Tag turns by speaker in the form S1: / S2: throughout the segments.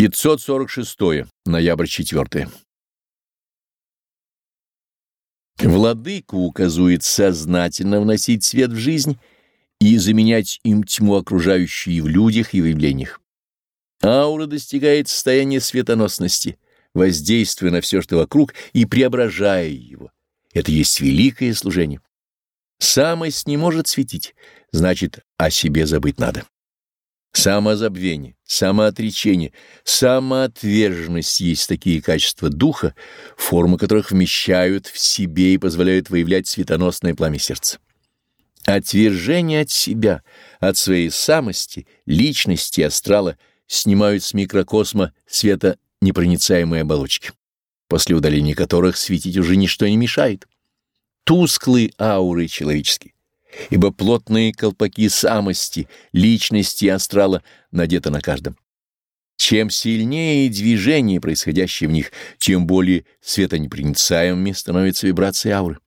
S1: 546. Ноябрь 4. Владыка указывает сознательно вносить свет в жизнь и заменять им тьму, окружающую в людях и в явлениях. Аура достигает состояния светоносности, воздействуя на все, что вокруг, и преображая его. Это есть великое служение. Самость не может светить, значит, о себе забыть надо. Самозабвение, самоотречение, самоотверженность есть такие качества духа, формы которых вмещают в себе и позволяют выявлять светоносное пламя сердца. Отвержение от себя, от своей самости, личности астрала снимают с микрокосма света непроницаемые оболочки, после удаления которых светить уже ничто не мешает. Тусклые ауры человеческие ибо плотные колпаки самости, личности и астрала надеты на каждом. Чем сильнее движение, происходящее в них, тем более светонепроницаемыми становятся вибрации ауры.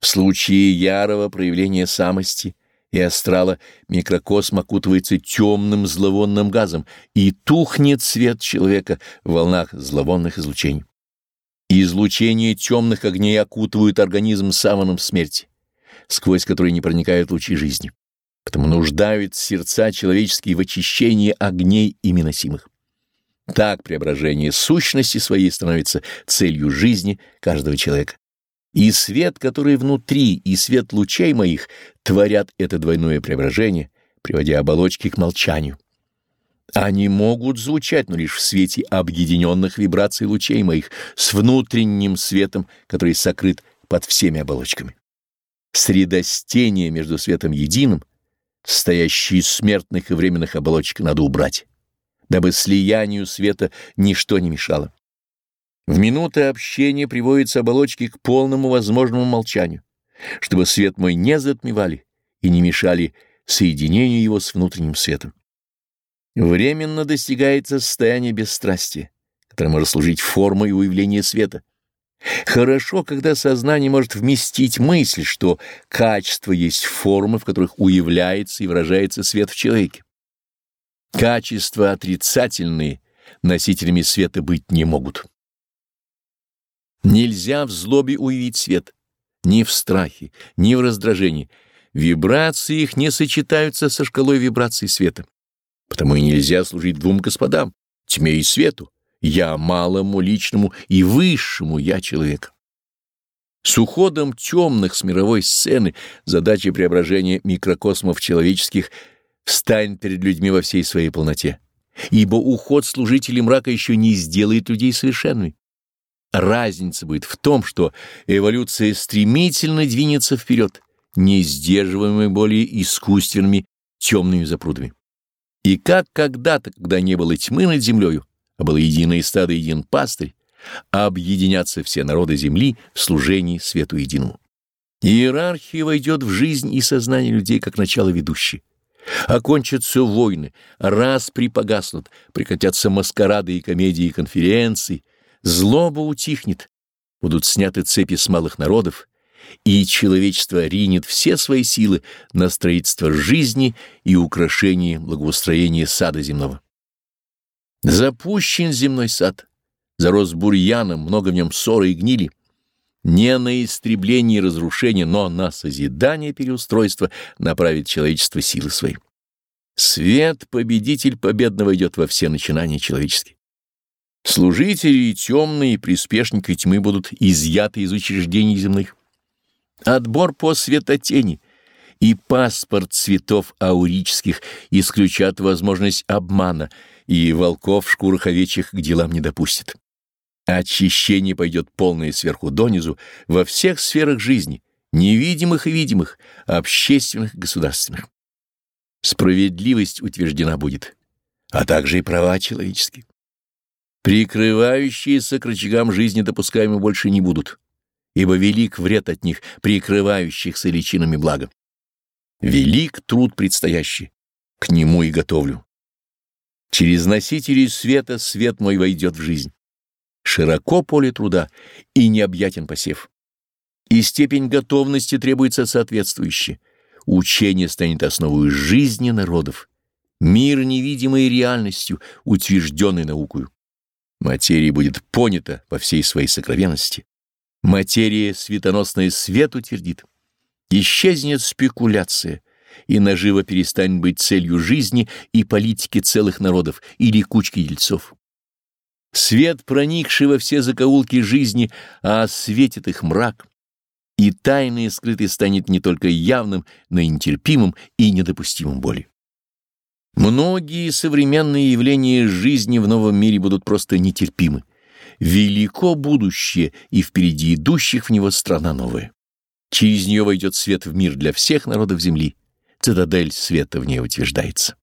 S1: В случае ярого проявления самости и астрала микрокосм окутывается темным зловонным газом и тухнет свет человека в волнах зловонных излучений. Излучения темных огней окутывают организм саваном смерти сквозь которые не проникают лучи жизни. Потому нуждают сердца человеческие в очищении огней ими носимых. Так преображение сущности своей становится целью жизни каждого человека. И свет, который внутри, и свет лучей моих творят это двойное преображение, приводя оболочки к молчанию. Они могут звучать, но лишь в свете объединенных вибраций лучей моих, с внутренним светом, который сокрыт под всеми оболочками средостение между светом единым, состоящее из смертных и временных оболочек, надо убрать, дабы слиянию света ничто не мешало. В минуты общения приводятся оболочки к полному возможному молчанию, чтобы свет мой не затмевали и не мешали соединению его с внутренним светом. Временно достигается состояние бесстрастия, которое может служить формой уявления света. Хорошо, когда сознание может вместить мысль, что качество есть формы, в которых уявляется и выражается свет в человеке. Качества отрицательные носителями света быть не могут. Нельзя в злобе уявить свет, ни в страхе, ни в раздражении. Вибрации их не сочетаются со шкалой вибраций света. Потому и нельзя служить двум господам, тьме и свету, я малому, личному и высшему я человека. С уходом темных с мировой сцены задача преображения микрокосмов человеческих встань перед людьми во всей своей полноте, ибо уход служителей мрака еще не сделает людей совершенными. Разница будет в том, что эволюция стремительно двинется вперед, не сдерживаемой более искусственными темными запрудами. И как когда-то, когда не было тьмы над землею, а было единое стадо един пастырь, а объединятся все народы земли в служении свету единому. Иерархия войдет в жизнь и сознание людей как начало ведущее. Окончатся войны, распри погаснут, прекратятся маскарады и комедии и конференции, злоба утихнет, будут сняты цепи с малых народов, и человечество ринет все свои силы на строительство жизни и украшение благоустроения сада земного. Запущен земной сад, зарос бурьяном, много в нем ссоры и гнили. Не на истребление и разрушение, но на созидание переустройства направит человечество силы свои. Свет, победитель победного, идет во все начинания человеческие. Служители темные и приспешники тьмы будут изъяты из учреждений земных. Отбор по светотени и паспорт цветов аурических исключат возможность обмана — и волков в шкурах овечьих к делам не допустит. Очищение пойдет полное сверху донизу во всех сферах жизни, невидимых и видимых, общественных и государственных. Справедливость утверждена будет, а также и права человеческие. Прикрывающиеся к рычагам жизни допускаемы больше не будут, ибо велик вред от них, прикрывающихся личинами блага. Велик труд предстоящий, к нему и готовлю. Через носителей света свет мой войдет в жизнь. Широко поле труда и необъятен посев. И степень готовности требуется соответствующая. Учение станет основой жизни народов. Мир невидимой реальностью, утвержденной наукою. Материя будет понята во всей своей сокровенности. Материя светоносная свет утвердит. Исчезнет спекуляция, и наживо перестанет быть целью жизни и политики целых народов или кучки дельцов. Свет, проникший во все закоулки жизни, осветит их мрак, и тайное скрытое станет не только явным, но и нетерпимым и недопустимым боли. Многие современные явления жизни в новом мире будут просто нетерпимы. Велико будущее, и впереди идущих в него страна новая. Через нее войдет свет в мир для всех народов земли. Цитадель света в ней утверждается.